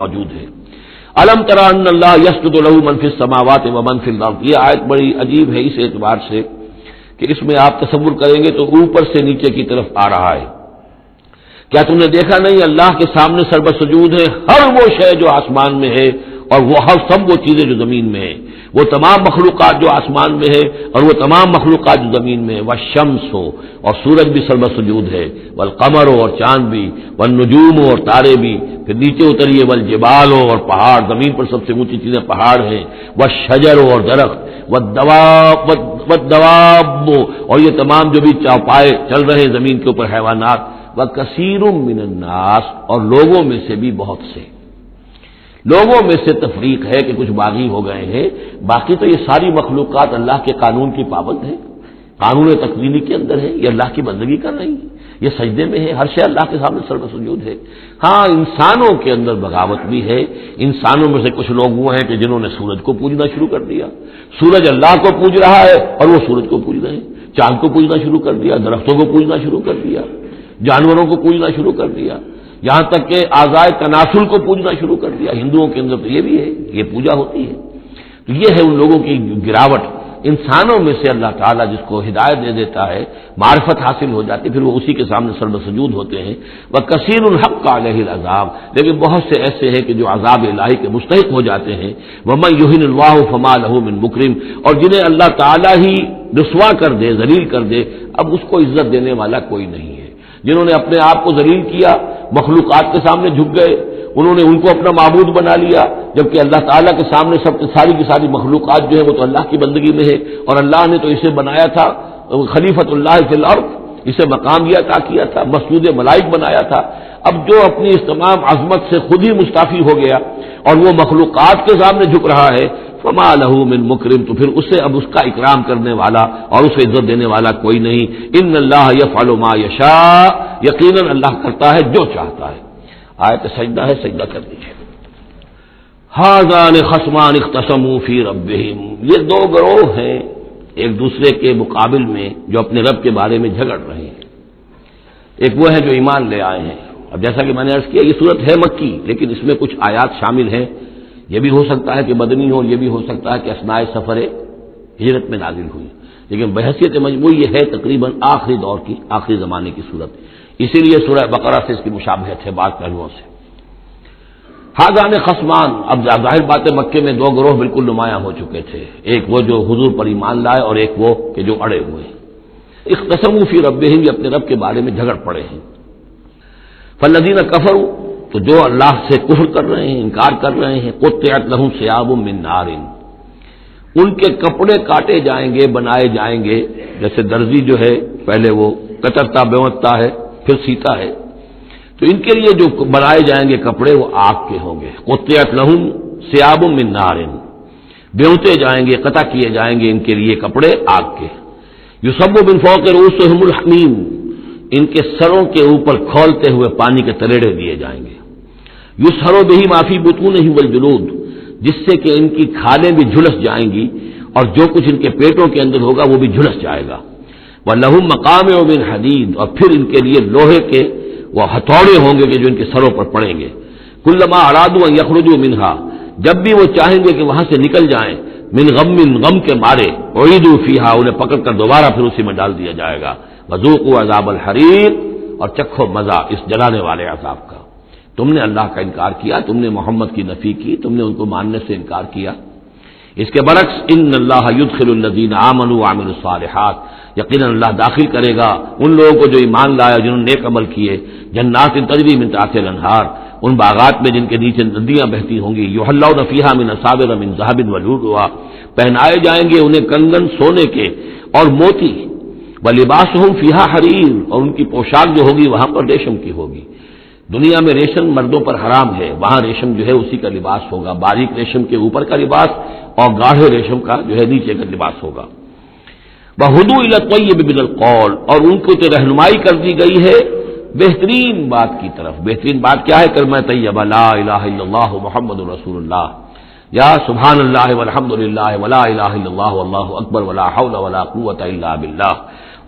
موجود ہے۔ علم تران اللہ یسد الح منفی سماوات و منفی الارض۔ یہ آیت بڑی عجیب ہے اس اعتبار سے کہ اس میں آپ تصور کریں گے تو اوپر سے نیچے کی طرف آ رہا ہے۔ کیا تم نے دیکھا نہیں؟ اللہ کے سامنے سربسجود ہے۔ ہر وہ شے جو آسمان میں ہے اور وہ ہر سب وہ چیزیں جو زمین میں ہیں۔ وہ تمام مخلوقات جو آسمان میں ہے اور وہ تمام مخلوقات جو زمین میں ہے وہ شمس ہو اور سورج بھی سربت سجود ہے۔ ول قمر ہو اور چاند بھی۔ ون نجوم ہو اور تارے بھی۔ پھر نیچے اتریے ول جبال ہو اور پہاڑ۔ زمین پر سب سے اونچی چیزیں پہاڑ ہیں۔ وہ شجر ہو اور درخت۔ وہ دواب اور یہ تمام جو بھی چوپائے چل رہے ہیں زمین کے اوپر حیوانات۔ وہ کثیر من الناس، اور لوگوں میں سے بھی بہت سے۔ لوگوں میں سے تفریق ہے کہ کچھ باغی ہو گئے ہیں، باقی تو یہ ساری مخلوقات اللہ کے قانون کی پابند ہے قانون تقویلی کے اندر ہے یہ اللہ کی بندگی کر رہی ہے یہ سجدے میں ہے ہر شے اللہ کے سامنے سرب سجود ہے۔ ہاں انسانوں کے اندر بغاوت بھی ہے۔ انسانوں میں سے کچھ لوگ وہ ہیں کہ جنہوں نے سورج کو پوجنا شروع کر دیا۔ سورج اللہ کو پوج رہا ہے اور وہ سورج کو پوج رہے ہیں۔ چاند کو پوجنا شروع کر دیا، درختوں کو پوجنا شروع کر دیا، جانوروں کو پوجنا شروع کر دیا۔ یہاں تک کہ آزائے تناسل کو پوجنا شروع کر دیا۔ ہندوؤں کے اندر تو یہ بھی ہے، یہ پوجا ہوتی ہے۔ تو یہ ہے ان لوگوں کی گراوٹ۔ انسانوں میں سے اللہ تعالیٰ جس کو ہدایت دے دیتا ہے، معرفت حاصل ہو جاتی، پھر وہ اسی کے سامنے سرب سجود ہوتے ہیں۔ وہ کثیر الحق کا علیہ عذاب لیکن بہت سے ایسے ہیں کہ جو عذاب الہی کے مستحق ہو جاتے ہیں۔ وہ میں یوہین اللہ فما من مکرم اور جنہیں اللہ تعالیٰ ہی رسوا کر دے، ذلیل کر دے، اب اس کو عزت دینے والا کوئی نہیں ہے۔ جنہوں نے اپنے آپ کو ذلیل کیا، مخلوقات کے سامنے جھک گئے، انہوں نے ان کو اپنا معبود بنا لیا، جبکہ اللہ تعالیٰ کے سامنے سب ساری کی ساری مخلوقات جو ہے وہ تو اللہ کی بندگی میں ہے اور اللہ نے تو اسے بنایا تھا خلیفت اللہ فی الارض، اسے مقام دیا تھا، کیا تھا مسجود ملائک بنایا تھا۔ اب جو اپنی اس تمام عظمت سے خود ہی مستعفی ہو گیا، اور وہ مخلوقات کے سامنے جھک رہا ہے فما لہو من مکرم، تو پھر اسے اب اس کا اکرام کرنے والا اور اسے عزت دینے والا کوئی نہیں۔ ان اللہ یف ما یشا یقیناً اللہ کرتا ہے جو چاہتا ہے۔ آئے تو سجدہ ہے، سجدہ کر دیجیے حاضان خسمان اختصم فی رب یہ دو گروہ ہیں ایک دوسرے کے مقابل میں جو اپنے رب کے بارے میں جھگڑ رہے ہیں۔ ایک وہ ہے جو ایمان لے آئے ہیں۔ اب جیسا کہ میں نے عرض کیا، یہ صورت ہے مکی، لیکن اس میں کچھ آیات شامل ہیں۔ یہ بھی ہو سکتا ہے کہ بدنی ہو یہ بھی ہو سکتا ہے کہ اسنائے سفر ہجرت میں نازل ہوئی۔ لیکن بحثیت مجموعی یہ ہے تقریباً آخری دور کی، آخری زمانے کی صورت۔ اسی لیے سورہ بقرہ سے اس کی مشابہت ہے بعض پہلوؤں سے۔ حاضان خسمان اب ظاہر بات مکے میں دو گروہ بالکل نمایاں ہو چکے تھے۔ ایک وہ جو حضور پر ایمان لائے اور ایک وہ کہ جو اڑے ہوئے۔ اس قسم فی رب ہی اپنے رب کے بارے میں جھگڑ پڑے ہیں۔ فلدین کفر تو جو اللہ سے کفر کر رہے ہیں، انکار کر رہے ہیں، قطعت لہوں سیاب من نارن ان کے کپڑے کاٹے جائیں گے، بنائے جائیں گے۔ جیسے درزی جو ہے، پہلے وہ کترتا بیوتتا ہے، پھر سیتا ہے۔ تو ان کے لیے جو بنائے جائیں گے کپڑے، وہ آگ کے ہوں گے۔ قطعت لہم سیاب من نارن بیوتے جائیں گے، قطع کیے جائیں گے ان کے لیے کپڑے آگ کے۔ یو سب بن فوق روس الحمیم۔ ان کے سروں کے اوپر کھولتے ہوئے پانی کے تریڑے دیے جائیں گے۔ یو سرو بہی معافی بتون نہیں بل جس سے کہ ان کی کھالیں بھی جھلس جائیں گی اور جو کچھ ان کے پیٹوں کے اندر ہوگا وہ بھی جھلس جائے گا۔ وہ لہو مقام و بن حدید اور پھر ان کے لیے لوہے کے وہ ہتھوڑے ہوں گے کہ جو ان کے سروں پر پڑیں گے۔ کلما اراد و منہا جب بھی وہ چاہیں گے کہ وہاں سے نکل جائیں، من غم من غم کے مارے عید فیحا انہیں پکڑ کر دوبارہ پھر اسی میں ڈال دیا جائے گا۔ وزوق و عذاب الحریر اور چکھو مزہ اس جلانے والے عذاب کا۔ تم نے اللہ کا انکار کیا، تم نے محمد کی نفی کی، تم نے ان کو ماننے سے انکار کیا۔ اس کے برعکس، ان اللہ یدخل الدین عامن عامر الصالحات، یقیناً اللہ داخل کرے گا ان لوگوں کو جو ایمان لایا جنہوں نے نیک عمل کیے۔ جنات ان تجری من تاثر انہار ان باغات میں جن کے نیچے ندیاں بہتی ہوں گی۔ یو اللہ نفیہ من اصابر من ذہب ولود ہوا پہنائے جائیں گے انہیں کنگن سونے کے اور موتی وہ لباس ہوں فیحا حریر، اور ان کی پوشاک جو ہوگی وہاں پر ریشم کی ہوگی۔ دنیا میں ریشم مردوں پر حرام ہے، وہاں ریشم جو ہے اسی کا لباس ہوگا۔ باریک ریشم کے اوپر کا لباس اور گاڑھے ریشم کا جو ہے نیچے کا لباس ہوگا۔ وہ ہدو بن القول اور ان کو تو رہنمائی کر دی گئی ہے۔ بہترین بات کی طرف۔ بہترین بات کیا ہے کر میں طیب لا الہ الا اللہ محمد رسول اللہ یا سبحان اللہ والحمد للہ ولا الہ الا اللہ واللہ اکبر ولا حول ولا قوت الا باللہ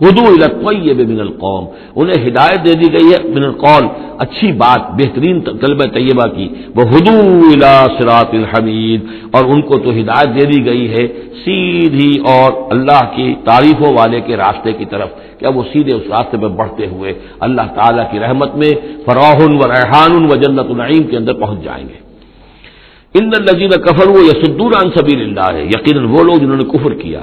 ہدو الطیب من القوم. انہیں ہدایت دے دی گئی ہے من القول. اچھی بات، بہترین طلب طیبہ کی. وہ ہدو الا سرات الحمید. اور ان کو تو ہدایت دے دی گئی ہے سیدھی اور اللہ کی تعریفوں والے کے راستے کی طرف. کیا وہ سیدھے اس راستے پہ بڑھتے ہوئے اللہ تعالیٰ کی رحمت میں فراہن و ریحان و جنت العیم کے اندر پہنچ جائیں گے. ان الزین کفر وہ یسدور عن سبیل اللہ. ہے یقیناً وہ لوگ جنہوں نے کفر کیا.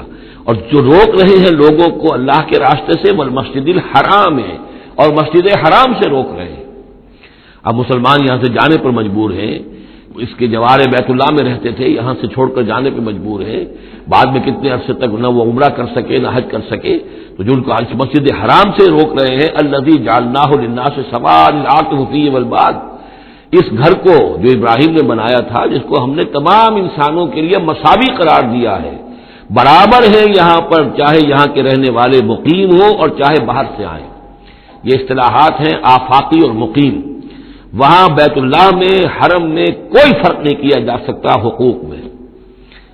اور جو روک رہے ہیں لوگوں کو اللہ کے راستے سے، وہ مسجد الحرام ہے اور مسجد حرام سے روک رہے ہیں۔ اب مسلمان یہاں سے جانے پر مجبور ہیں۔ اس کے جوار بیت اللہ میں رہتے تھے، یہاں سے چھوڑ کر جانے پہ مجبور ہیں۔ بعد میں کتنے عرصے تک نہ وہ عمرہ کر سکے، نہ حج کر سکے۔ تو جو ان کو مسجد حرام سے روک رہے ہیں اللہ جالنا سے سوال ہوتی ہے اس گھر کو جو ابراہیم نے بنایا تھا، جس کو ہم نے تمام انسانوں کے لیے مساوی قرار دیا ہے۔ برابر ہے یہاں پر، چاہے یہاں کے رہنے والے مقیم ہوں اور چاہے باہر سے آئیں۔ یہ اصطلاحات ہیں آفاقی اور مقیم۔ وہاں بیت اللہ میں، حرم میں کوئی فرق نہیں کیا جا سکتا حقوق میں۔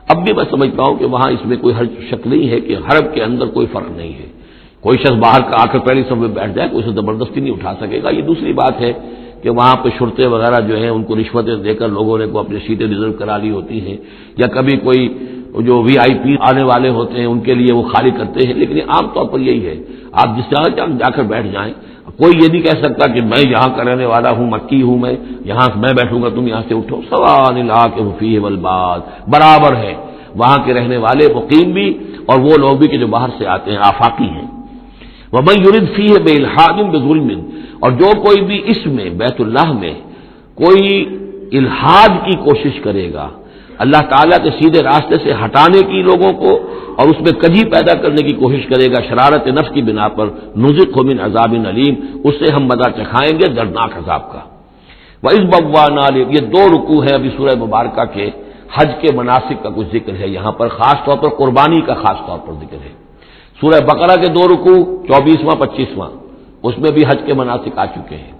اب بھی میں سمجھتا ہوں کہ وہاں اس میں کوئی شک نہیں ہے کہ حرم کے اندر کوئی فرق نہیں ہے۔ کوئی شخص باہر کا آ کر پہلی سب میں بیٹھ جائے کوئی اسے زبردستی نہیں اٹھا سکے گا۔ یہ دوسری بات ہے کہ وہاں پہ شرطے وغیرہ جو ہیں، ان کو رشوتیں دے کر لوگوں نے کو اپنی سیٹیں ریزرو کرا لی ہوتی ہیں۔ یا کبھی کوئی جو وی آئی پی آنے والے ہوتے ہیں، ان کے لیے وہ خالی کرتے ہیں۔ لیکن عام طور پر یہی ہے۔ آپ جس جگہ جا کر بیٹھ جائیں۔ کوئی یہ نہیں کہہ سکتا کہ میں یہاں کا رہنے والا ہوں، مکی ہوں میں، یہاں میں بیٹھوں گا، تم یہاں سے اٹھو۔ سوال لا کے حفیع ولباد برابر ہے وہاں کے رہنے والے مقیم بھی اور وہ لوگ بھی کہ جو باہر سے آتے ہیں، آفاقی ہیں۔ وہ میں یورد فی ہے بے الحاظم بے ظلم اور جو کوئی بھی اس میں، بیت اللہ میں، کوئی الحاد کی کوشش کرے گا اللہ تعالیٰ کے سیدھے راستے سے ہٹانے کی لوگوں کو اور اس میں کجی پیدا کرنے کی کوشش کرے گا، شرارت نفس کی بنا پر نزک من عذاب علیم، اس سے ہم مدد چکھائیں گے، دردناک عذاب کا۔ وہ اس ببوا یہ دو رکو ہے ابھی سورہ مبارکہ کے۔ حج کے مناسب کا کچھ ذکر ہے یہاں پر، خاص طور پر قربانی کا خاص طور پر ذکر ہے۔ سورہ بقرہ کے دو رکو چوبیسواں، پچیسواں، اس میں بھی حج کے مناسب آ چکے ہیں۔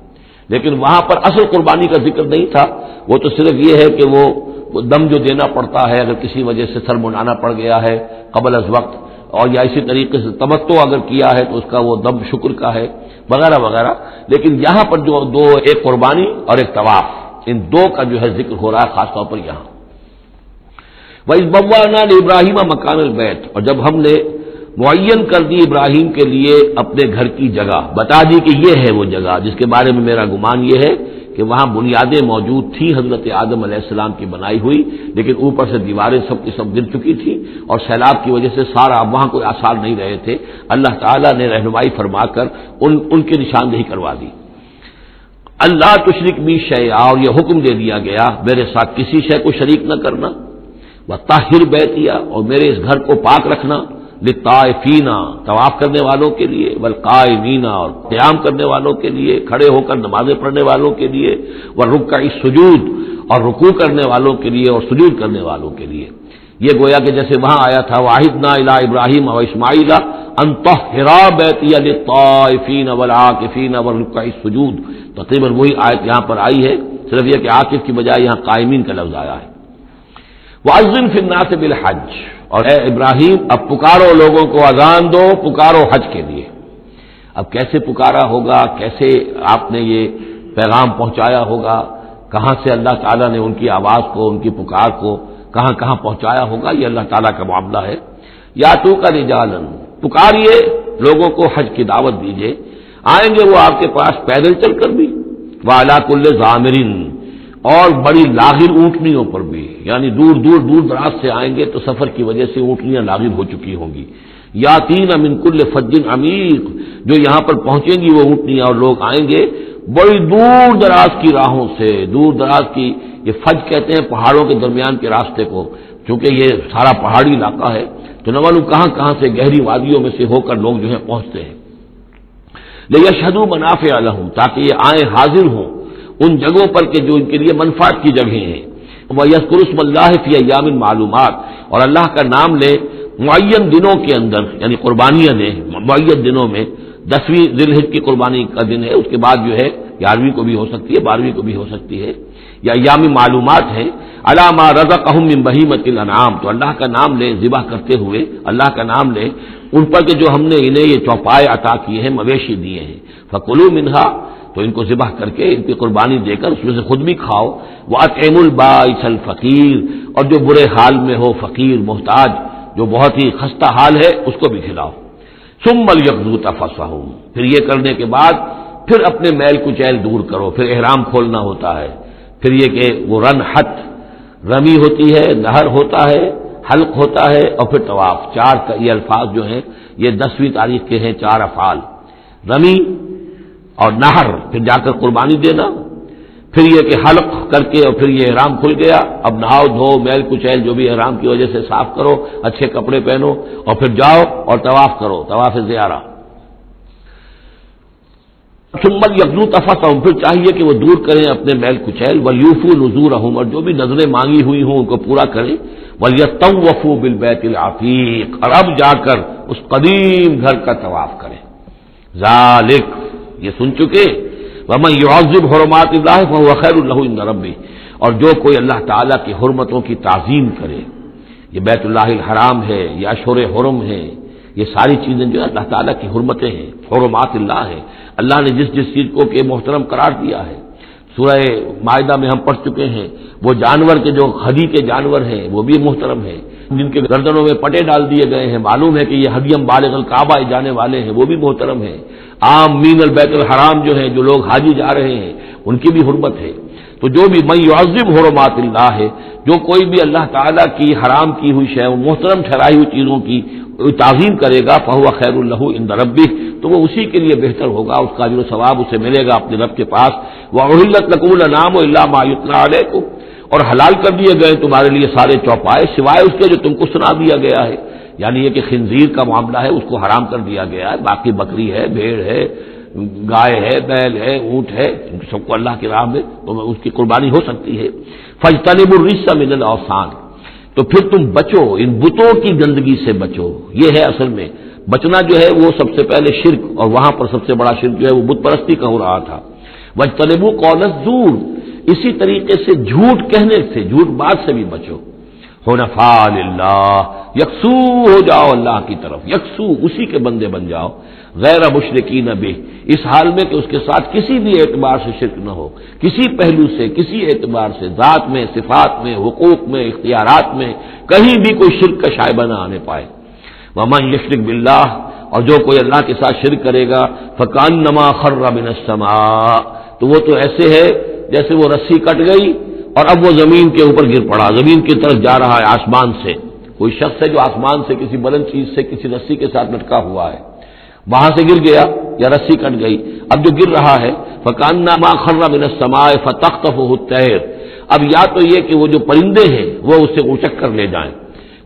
لیکن وہاں پر اصل قربانی کا ذکر نہیں تھا۔ وہ تو صرف یہ ہے کہ وہ دم جو دینا پڑتا ہے، اگر کسی وجہ سے سر منانا پڑ گیا ہے قبل از وقت، اور یا اسی طریقے سے تمتو اگر کیا ہے تو اس کا وہ دم شکر کا ہے، وغیرہ وغیرہ۔ لیکن یہاں پر جو دو، ایک قربانی اور ایک طواف، ان دو کا جو ہے ذکر ہو رہا ہے، خاص طور پر یہاں۔ وہ اس ببا ابراہیم مکان البیت اور جب ہم نے معین کر دی ابراہیم کے لیے اپنے گھر کی جگہ، بتا دی کہ یہ ہے وہ جگہ، جس کے بارے میں میرا گمان یہ ہے کہ وہاں بنیادیں موجود تھیں، حضرت آدم علیہ السلام کی بنائی ہوئی، لیکن اوپر سے دیواریں سب کی سب گر چکی تھیں اور سیلاب کی وجہ سے سارا وہاں کوئی آثار نہیں رہے تھے۔ اللہ تعالیٰ نے رہنمائی فرما کر ان ان کی نشاندہی کروا دی۔ اللہ تشریق بھی شیا اور یہ حکم دے دیا گیا، میرے ساتھ کسی شے کو شریک نہ کرنا وہ طاہر بیتیا، اور میرے اس گھر کو پاک رکھنا۔ لطائفینا طواف کرنے والوں کے لیے بلقائمینہ اور قیام کرنے والوں کے لیے، کھڑے ہو کر نمازیں پڑھنے والوں کے لیے وہ رک کا سجود اور رکو کرنے والوں کے لیے اور سجود کرنے والوں کے لیے۔ یہ گویا کہ جیسے وہاں آیا تھا واحد نا الا ابراہیم اور اسماعیل انتہرا بیتی طائفین ولاقفین و رکا سجود تقریباً وہی آیت یہاں پر آئی ہے، صرف یہ کہ عاقف کی بجائے یہاں قائمین کا لفظ آیا ہے۔ واضح فرنا سے بالحج۔ اور اے ابراہیم، اب پکارو لوگوں کو اذان دو، پکارو حج کے لیے۔ اب کیسے پکارا ہوگا؟ کیسے آپ نے یہ پیغام پہنچایا ہوگا؟ کہاں سے اللہ تعالیٰ نے ان کی آواز کو، ان کی پکار کو کہاں کہاں پہنچایا ہوگا؟ یہ اللہ تعالیٰ کا معاملہ ہے۔ یا تو کا رجالن، پکاریے لوگوں کو حج کی دعوت دیجیے آئیں گے وہ آپ کے پاس پیدل چل کر بھی۔ وہ اللہ کل ضامرین اور بڑی لاغر اونٹنیوں پر بھی یعنی دور دور دور دراز سے آئیں گے تو سفر کی وجہ سے اونٹنیاں لاغر ہو چکی ہوں گی۔ یا تین امن کل فجن عمیق، جو یہاں پر پہنچیں گی وہ اونٹنیاں اور لوگ آئیں گے۔ بڑی دور دراز کی راہوں سے، دور دراز کی، یہ فج کہتے ہیں پہاڑوں کے درمیان کے راستے کو، چونکہ یہ سارا پہاڑی علاقہ ہے۔ تو نہ معلوم کہاں کہاں سے گہری وادیوں میں سے ہو کر لوگ جو ہے پہنچتے ہیں۔ لیکن شدو منافع الحم تاکہ یہ آئیں حاضر ہوں۔ ان جگہوں پر کہ جو ان کے لیے منفاط کی جگہیں ہیں۔ وہ یسکرسم اللہ فی ایام معلومات اور اللہ کا نام لے معین دنوں کے اندر یعنی قربانیاں دیں۔ معین دنوں میں دسویں ذلحج کی قربانی کا دن ہے، اس کے بعد جو ہے گیارہویں کو بھی ہو سکتی ہے، بارہویں کو بھی ہو سکتی ہے۔ یا ایام معلومات ہیں۔ علامہ رضا قہم بہیمت الانعام تو اللہ کا نام لے، ذبح کرتے ہوئے اللہ کا نام لے۔ ان پر کہ جو ہم نے انہیں یہ چوپائے عطا کیے ہیں، مویشی دیے ہیں۔ فکلو منہا تو ان کو ذبح کر کے ان کی قربانی دے کر اس میں سے خود بھی کھاؤ۔ وہ اطعم الباعث الفقیر اور جو برے حال میں ہو فقیر، محتاج، جو بہت ہی خستہ حال ہے، اس کو بھی کھلاؤ۔ سمبل یکزو تفسا پھر یہ کرنے کے بعد پھر اپنے میل کچیل دور کرو، پھر احرام کھولنا ہوتا ہے۔ پھر یہ کہ وہ رن ہت رمی ہوتی ہے، نہر ہوتا ہے، حلق ہوتا ہے اور پھر طواف۔ چار یہ الفاظ جو ہیں، یہ دسویں تاریخ کے ہیں چار افعال۔ رمی اور نہر، پھر جا کر قربانی دینا۔ پھر یہ کہ حلق کر کے اور پھر یہ احرام کھل گیا۔ اب نہاؤ، دھو، میل، کچیل، جو بھی احرام کی وجہ سے صاف کرو، اچھے کپڑے پہنو اور پھر جاؤ اور طواف کرو، طواف زیارہ۔ چمبل یکدو تفا ہوں پھر چاہیے کہ وہ دور کریں اپنے میل، کچیل و یوفو نظور ہوں اور جو بھی نظریں مانگی ہوئی ہوں ان کو پورا کریں۔ ولیتم وفو بل بیت العفیق اور اب جا کر اس قدیم گھر کا طواف کریں۔ ذالک یہ سن چکے۔ ومن یعظم حرمات اللہ فهو خیر اللہ ربی اور جو کوئی اللہ تعالیٰ کی حرمتوں کی تعظیم کرے، یہ بیت اللہ الحرام ہے یا اشور حرم ہے، یہ ساری چیزیں جو اللہ تعالیٰ کی حرمتیں ہیں، حرمات اللہ ہے اللہ نے جس جس چیز کو کہ محترم قرار دیا ہے۔ سورہ معاہدہ میں ہم پڑھ چکے ہیں۔ وہ جانور کے جو خدی کے جانور ہیں، وہ بھی محترم ہیں۔ جن کے گردنوں میں پٹے ڈال دیے گئے ہیں، معلوم ہے کہ یہ حدیم بالغ القعبہ جانے والے ہیں، وہ بھی محترم ہیں۔ عام مین البیت الحرام جو ہیں، جو لوگ حاجی جا رہے ہیں، ان کی بھی حرمت ہے۔ تو جو بھی میں یعظم حرمات اللہ ہے، جو کوئی بھی اللہ تعالیٰ کی حرام کی ہوئی شے، محترم ٹھہرائی ہوئی چیزوں کی تعظیم کرے گا، فہو خیر اللہ ان ربی، تو وہ اسی کے لیے بہتر ہوگا اس کا جو ثواب اسے ملے گا اپنے رب کے پاس۔ وہ اہلت نقول نام و اللہ مایوتنا علیہ کو اور حلال کر دیے گئے تمہارے لیے سارے چوپائے، سوائے اس کے جو تم کو سنا دیا گیا ہے۔ یعنی یہ کہ خنزیر کا معاملہ ہے، اس کو حرام کر دیا گیا ہے۔ باقی بکری ہے، بھیڑ ہے، گائے ہے، بیل ہے، اونٹ ہے، سب کو اللہ کی راہ میں تو اس کی قربانی ہو سکتی ہے۔ فج طلب الرسا من الاوسان تو پھر تم بچو، ان بتوں کی گندگی سے بچو۔ یہ ہے اصل میں۔ بچنا جو ہے وہ سب سے پہلے شرک، اور وہاں پر سب سے بڑا شرک جو ہے وہ بت پرستی کا ہو رہا تھا۔ وج طلبو قولت اسی طریقے سے جھوٹ کہنے سے، جھوٹ بات سے بھی بچو۔ ہو نفال اللہ یکسو، ہو جاؤ اللہ کی طرف، یکسو، اسی کے بندے بن جاؤ۔ غیر مشرقی نہ اس حال میں کہ اس کے ساتھ کسی بھی اعتبار سے شرک نہ ہو، کسی پہلو سے، کسی اعتبار سے، ذات میں، صفات میں، حقوق میں، اختیارات میں کہیں بھی کوئی شرک کا شائبہ نہ آنے پائے۔ ممن یشرق بلّہ اور جو کوئی اللہ کے ساتھ شرک کرے گا فکان نما خر من السماء۔ تو وہ تو ایسے ہے جیسے وہ رسی کٹ گئی اور اب وہ زمین کے اوپر گر پڑا، زمین کی طرف جا رہا ہے آسمان سے۔ کوئی شخص ہے جو آسمان سے کسی بلند چیز سے کسی رسی کے ساتھ لٹکا ہوا ہے۔ وہاں سے گر گیا یا رسی کٹ گئی۔ اب جو گر رہا ہے فکان خرا من سمائے فتخت تیر اب یا تو یہ کہ وہ جو پرندے ہیں، وہ اسے اچک کر لے جائیں۔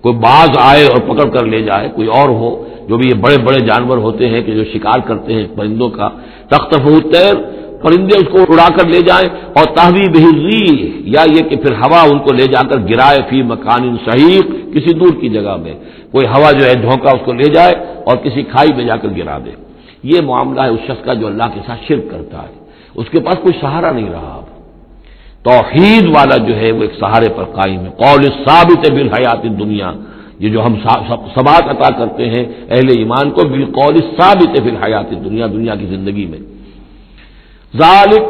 کوئی باز آئے اور پکڑ کر لے جائے، کوئی اور ہو، جو بھی یہ بڑے بڑے جانور ہوتے ہیں کہ جو شکار کرتے ہیں پرندوں کا۔ تخت تیر پرندے اس کو اڑا کر لے جائیں اور تحوی بہری یا یہ کہ پھر ہوا ان کو لے جا کر گرائے فی مکان صحیح کسی دور کی جگہ میں۔ کوئی ہوا جو ہے جھونکا اس کو لے جائے اور کسی کھائی میں جا کر گرا دے۔ یہ معاملہ ہے اس شخص کا جو اللہ کے ساتھ شرک کرتا ہے۔ اس کے پاس کوئی سہارا نہیں رہا۔ اب توحید والا جو ہے وہ ایک سہارے پر قائم ہے۔ قول ثابت بالحیات دنیا یہ جو ہم سبات عطا کرتے ہیں، اہل ایمان کو بالقول ثابت بالحیات دنیا دنیا کی زندگی میں۔ ذالک،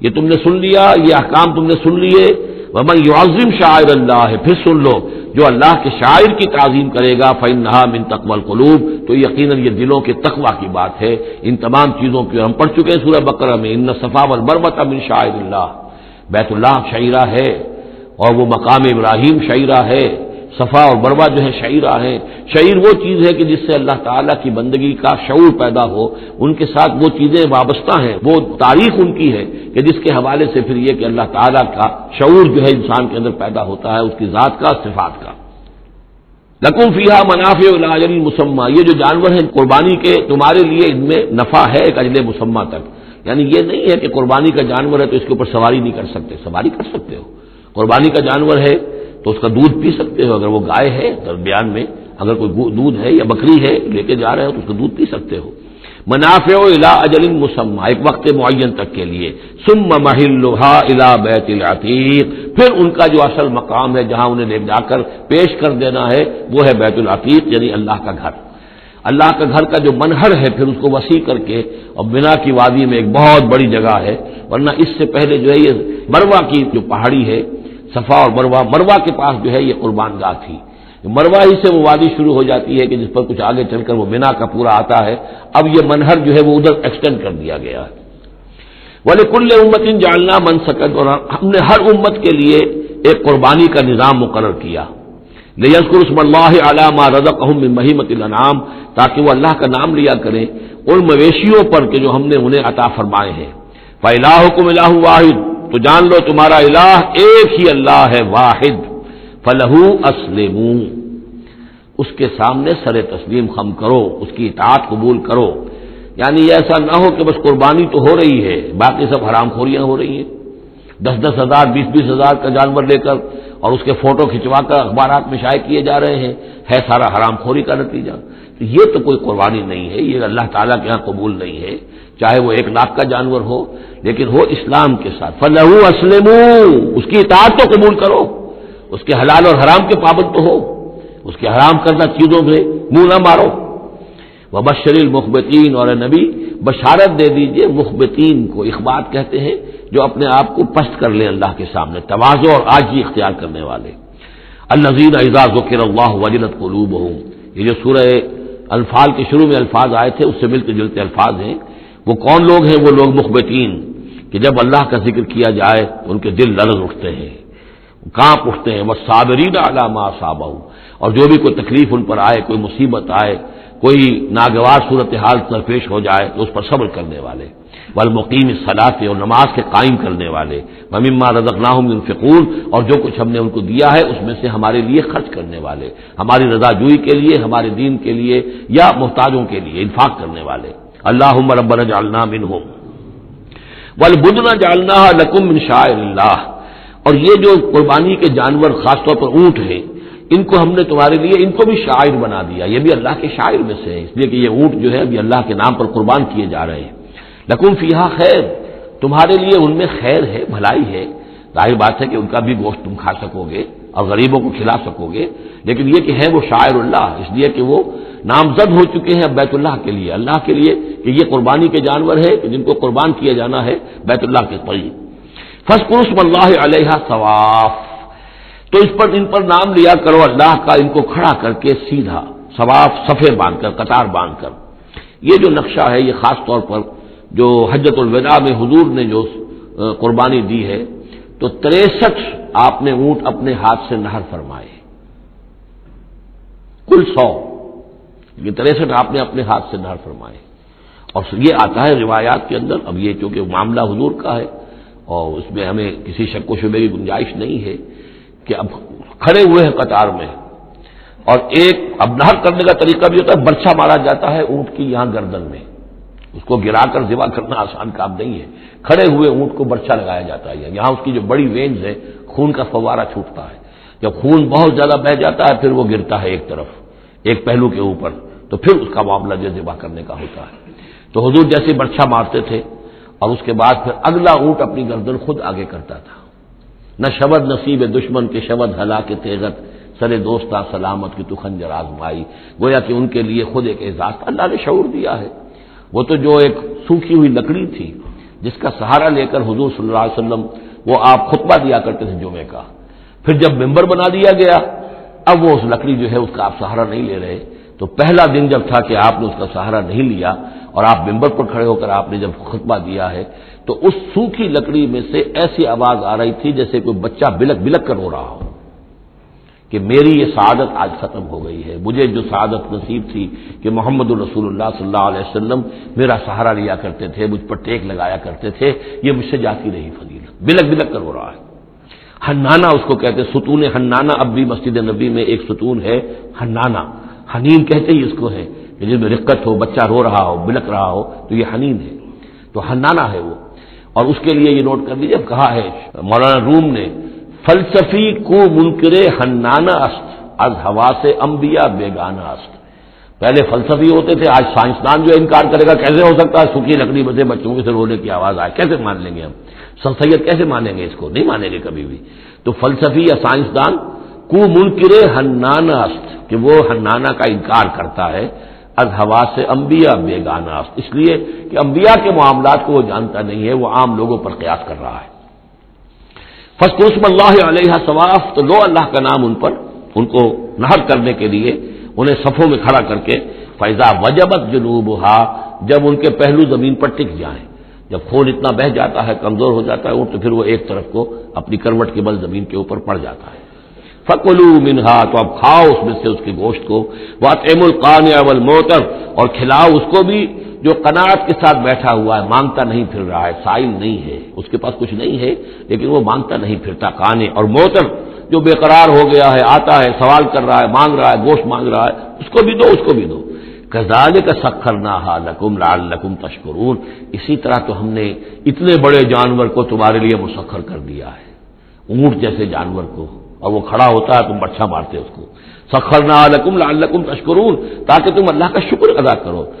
یہ تم نے سن لیا، یہ احکام تم نے سن لیے۔ ومن یعظم شاعر اللہ ہے پھر سن لو۔ جو اللہ کے شاعر کی تعظیم کرے گا فن نہا من تقبل قلوب تو یقیناً یہ دلوں کے تقوا کی بات ہے۔ ان تمام چیزوں کی ہم پڑھ چکے ہیں سورہ بکرہ میں۔ ان صفا بربت من شاعر اللہ بیت اللہ شعرہ ہے اور وہ مقام ابراہیم شعرہ ہے۔ صفا اور بروا جو ہے شعیرہ ہے۔ شعیر وہ چیز ہے کہ جس سے اللہ تعالیٰ کی بندگی کا شعور پیدا ہو۔ ان کے ساتھ وہ چیزیں وابستہ ہیں۔ وہ تاریخ ان کی ہے کہ جس کے حوالے سے پھر یہ کہ اللہ تعالیٰ کا شعور جو ہے انسان کے اندر پیدا ہوتا ہے، اس کی ذات کا، صفات کا۔ لقوم فیحا منافع الجل مسمہ۔ یہ جو جانور ہیں قربانی کے، تمہارے لیے ان میں نفع ہے ایک اجل مسمہ تک۔ یعنی یہ نہیں ہے کہ قربانی کا جانور ہے تو اس کے اوپر سواری نہیں کر سکتے۔ سواری کر سکتے ہو۔ قربانی کا جانور ہے تو اس کا دودھ پی سکتے ہو، اگر وہ گائے ہے، درمیان میں اگر کوئی دودھ ہے یا بکری ہے، لے کے جا رہے ہو تو اس کا دودھ پی سکتے ہو۔ منافع و الا اجل مسمہ، ایک وقت معین تک کے لیے۔ سم محلوہا الا بیت العتیق۔ پھر ان کا جو اصل مقام ہے، جہاں انہیں لے جا کر پیش کر دینا ہے، وہ ہے بیت العتیق یعنی اللہ کا گھر۔ اللہ کا گھر کا جو منہر ہے، پھر اس کو وسیع کر کے، اور بنا کی وادی میں ایک بہت بڑی جگہ ہے۔ ورنہ اس سے پہلے جو ہے، یہ مروا کی جو پہاڑی ہے صفا اور مروا مروا کے پاس جو ہے یہ قربان گاہ تھی۔ مروا ہی سے وہ وادی شروع ہو جاتی ہے کہ جس پر کچھ آگے چل کر وہ بنا کا پورا آتا ہے۔ اب یہ منہر جو ہے وہ ادھر ایکسٹینڈ کر دیا گیا۔ ہے بولے کل امت ان جاننا من سکت اور ہم نے ہر امت کے لیے ایک قربانی کا نظام مقرر کیا۔ لیسکر اسم اللہ علامہ رضق محمت الانعام تاکہ وہ اللہ کا نام لیا کریں۔ ان مویشیوں پر کہ جو ہم نے انہیں عطا فرمائے ہیں۔ فلاح کم اللہ واحد۔ تو جان لو تمہارا الہ ایک ہی اللہ ہے واحد فلح اسلم اس کے سامنے سر تسلیم خم کرو، اس کی اطاعت قبول کرو۔ یعنی ایسا نہ ہو کہ بس قربانی تو ہو رہی ہے، باقی سب حرام خوریاں ہو رہی ہیں۔ دس دس ہزار، بیس بیس ہزار کا جانور لے کر اور اس کے فوٹو کھنچوا کر اخبارات میں شائع کیے جا رہے ہیں۔ ہے سارا حرام خوری کا نتیجہ۔ تو یہ تو کوئی قربانی نہیں ہے، یہ اللہ تعالیٰ کے یہاں قبول نہیں ہے، چاہے وہ ایک لاکھ کا جانور ہو، لیکن ہو اسلام کے ساتھ۔ فلح اسلم اس کی اطاعت تو قبول کرو۔ اس کے حلال اور حرام کے پابند تو ہو۔ اس کے حرام کردہ چیزوں میں منہ نہ مارو۔ وہ بشر المخبتین اور نبی، بشارت دے دیجیے، مخبتین کو اخبار کہتے ہیں۔ جو اپنے آپ کو پست کر لیں اللہ کے سامنے توازو اور آج ہی اختیار کرنے والے۔ النزین اعزاز ذکر اللہ وجلت قلوب ہوں یہ جو سورہ الفال کے شروع میں الفاظ آئے تھے، اس سے ملتے جلتے الفاظ ہیں۔ وہ کون لوگ ہیں؟ وہ لوگ مخبتین، کہ جب اللہ کا ذکر کیا جائے تو ان کے دل لرز اٹھتے ہیں، کانپ اٹھتے ہیں۔ وہ صابرین علامہ صابہ اور جو بھی کوئی تکلیف ان پر آئے، کوئی مصیبت آئے، کوئی ناگوار صورت حال درپیش ہو جائے، تو اس پر صبر کرنے والے۔ والمقیم صلاح اور نماز کے قائم کرنے والے۔ مما رضق الفقور اور جو کچھ ہم نے ان کو دیا ہے اس میں سے ہمارے لیے خرچ کرنے والے۔ ہماری رضا جوئی کے لیے، ہمارے دین کے لیے یا محتاجوں کے لیے انفاق کرنے والے۔ اللہ ربنا جالنا من ہوں ولبدنا جالنا لکم من شاعر اللہ۔ اور یہ جو قربانی کے جانور خاص طور پر اونٹ ہیں، ان کو ہم نے تمہارے لیے ان کو بھی شاعر بنا دیا۔ یہ بھی اللہ کے شاعر میں سے ہے اس لیے کہ یہ اونٹ جو ہے ابھی اللہ کے نام پر قربان کیے جا رہے ہیں۔ لکم فیحا خیر، تمہارے لیے ان میں خیر ہے، بھلائی ہے۔ ظاہر بات ہے کہ ان کا بھی گوشت تم کھا سکو گے اور غریبوں کو کھلا سکو گے۔ لیکن یہ کہ ہے وہ شاعر اللہ، اس لیے کہ وہ نامزد ہو چکے ہیں بیت اللہ کے لیے۔ اللہ کے لیے کہ یہ قربانی کے جانور ہے کہ جن کو قربان کیا جانا ہے بیت اللہ کے قریب۔ فس قرسم اللہ علیہ ثواف۔ تو اس پر، ان پر نام لیا کرو اللہ کا، ان کو کھڑا کر کے سیدھا ثواف، صفے باندھ کر، قطار باندھ کر۔ یہ جو نقشہ ہے، یہ خاص طور پر جو حجت الوداع میں حضور نے جو قربانی دی ہے، تو تریسٹھ آپ نے اونٹ اپنے ہاتھ سے نہر فرمائے۔ کل سو۔ یہ تریسٹھ آپ نے اپنے ہاتھ سے نہر فرمائے۔ اور یہ آتا ہے روایات کے اندر، اب یہ چونکہ معاملہ حضور کا ہے، اور اس میں ہمیں کسی شک و شبے کی گنجائش نہیں ہے کہ اب کھڑے ہوئے ہیں قطار میں۔ اور ایک، اب نہر کرنے کا طریقہ بھی ہوتا ہے برچا مارا جاتا ہے اونٹ کی یہاں گردن میں۔ اس کو گرا کر ذبح کرنا آسان کام نہیں ہے۔ کھڑے ہوئے اونٹ کو برچا لگایا جاتا ہے۔ یہاں اس کی جو بڑی وینز ہے، خون کا فوارہ چھوٹتا ہے۔ جب خون بہت زیادہ بہ جاتا ہے، پھر وہ گرتا ہے ایک طرف، ایک پہلو کے اوپر۔ تو پھر اس کا معاملہ جو ذبح کرنے کا ہوتا ہے۔ تو حضور جیسے برچا مارتے تھے، اور اس کے بعد پھر اگلا اونٹ اپنی گردن خود آگے کرتا تھا۔ نہ شبد نصیب دشمن کے شبد ہلا کے تیغت، سر دوستہ سلامت کی تو خنجر آزمائی۔ گویا کہ ان کے لیے خود ایک اعزاز اللہ نے شعور دیا ہے۔ وہ تو جو ایک سوکھی ہوئی لکڑی تھی جس کا سہارا لے کر حضور صلی اللہ علیہ وسلم وہ آپ خطبہ دیا کرتے تھے جمعے کا۔ پھر جب ممبر بنا دیا گیا، اب وہ اس لکڑی جو ہے اس کا آپ سہارا نہیں لے رہے۔ تو پہلا دن جب تھا کہ آپ نے اس کا سہارا نہیں لیا اور آپ ممبر پر کھڑے ہو کر آپ نے جب خطبہ دیا ہے، تو اس سوکھی لکڑی میں سے ایسی آواز آ رہی تھی جیسے کوئی بچہ بلک بلک کر ہو رہا ہو۔ کہ میری یہ سعادت آج ختم ہو گئی ہے۔ مجھے جو سعادت نصیب تھی کہ محمد الرسول اللہ صلی اللہ علیہ وسلم میرا سہارا لیا کرتے تھے، مجھ پر ٹیک لگایا کرتے تھے، یہ مجھ سے جاتی رہی فضیل بلک بلک کر ہو رہا ہے۔ ہنانا اس کو کہتے ستون ہنانا اب بھی مسجد نبی میں ایک ستون ہے ہنانا حنین کہتے ہی اس کو ہے کہ جس میں رقت ہو، بچہ رو رہا ہو، بلک رہا ہو، تو یہ حنین ہے۔ تو ہنانا ہے وہ۔ اور اس کے لیے یہ نوٹ کر لیجیے کہا ہے، مولانا روم نے فلسفی کو منکر ہنانا است، از ہوا سے امبیا بیگانا است۔ پہلے فلسفی ہوتے تھے، آج سائنسدان جو انکار کرے گا، کیسے ہو سکتا ہے؟ سوکھی لکڑی بسے بچوں کے سے رونے کی آواز آئے، کیسے مان لیں گے ہم؟ سر سید کیسے مانیں گے اس کو؟ نہیں مانیں گے کبھی بھی۔ تو فلسفی یا سائنسدان کو منکرے ہنانا کہ وہ ہنانا کا انکار کرتا ہے، از ہوا سے امبیا بے گانا اس لیے کہ انبیاء کے معاملات کو وہ جانتا نہیں ہے، وہ عام لوگوں پر قیاس کر رہا ہے۔ فسٹ اللہ علیہ ثواف تو لو اللہ کا نام ان پر، ان کو نہر کرنے کے لیے، انہیں صفوں میں کھڑا کر کے فیضا وجبت جنوب جب ان کے پہلو زمین پر ٹک جائیں۔ جب خون اتنا بہ جاتا ہے، کمزور ہو جاتا ہے تو پھر وہ ایک طرف کو اپنی کروٹ کے بل زمین کے اوپر پڑ جاتا ہے۔ فکلو منہا تو اب کھاؤ اس میں سے اس کے گوشت کو۔ وہ تیم القان اول موتر اور کھلاؤ اس کو بھی۔ جو قناعت کے ساتھ بیٹھا ہوا ہے، مانگتا نہیں پھر رہا ہے، سائل نہیں ہے۔ اس کے پاس کچھ نہیں ہے، لیکن وہ مانگتا نہیں پھرتا۔ کانے اور موتر جو بے قرار ہو گیا ہے، آتا ہے، سوال کر رہا ہے، مانگ رہا ہے، گوشت مانگ رہا ہے، اس کو بھی دو، اس کو بھی دو۔ کزال کا سکھر نہ لکم لال لکم تشکرون۔ اسی طرح تو ہم نے اتنے بڑے جانور کو تمہارے لیے مسخر کر دیا ہے۔ اونٹ جیسے جانور کو۔ اور وہ کھڑا ہوتا ہے، تم بچھا مارتے اس کو۔ سخر نہ لکم لال لکم تشکرون، تاکہ تم اللہ کا شکر ادا کرو۔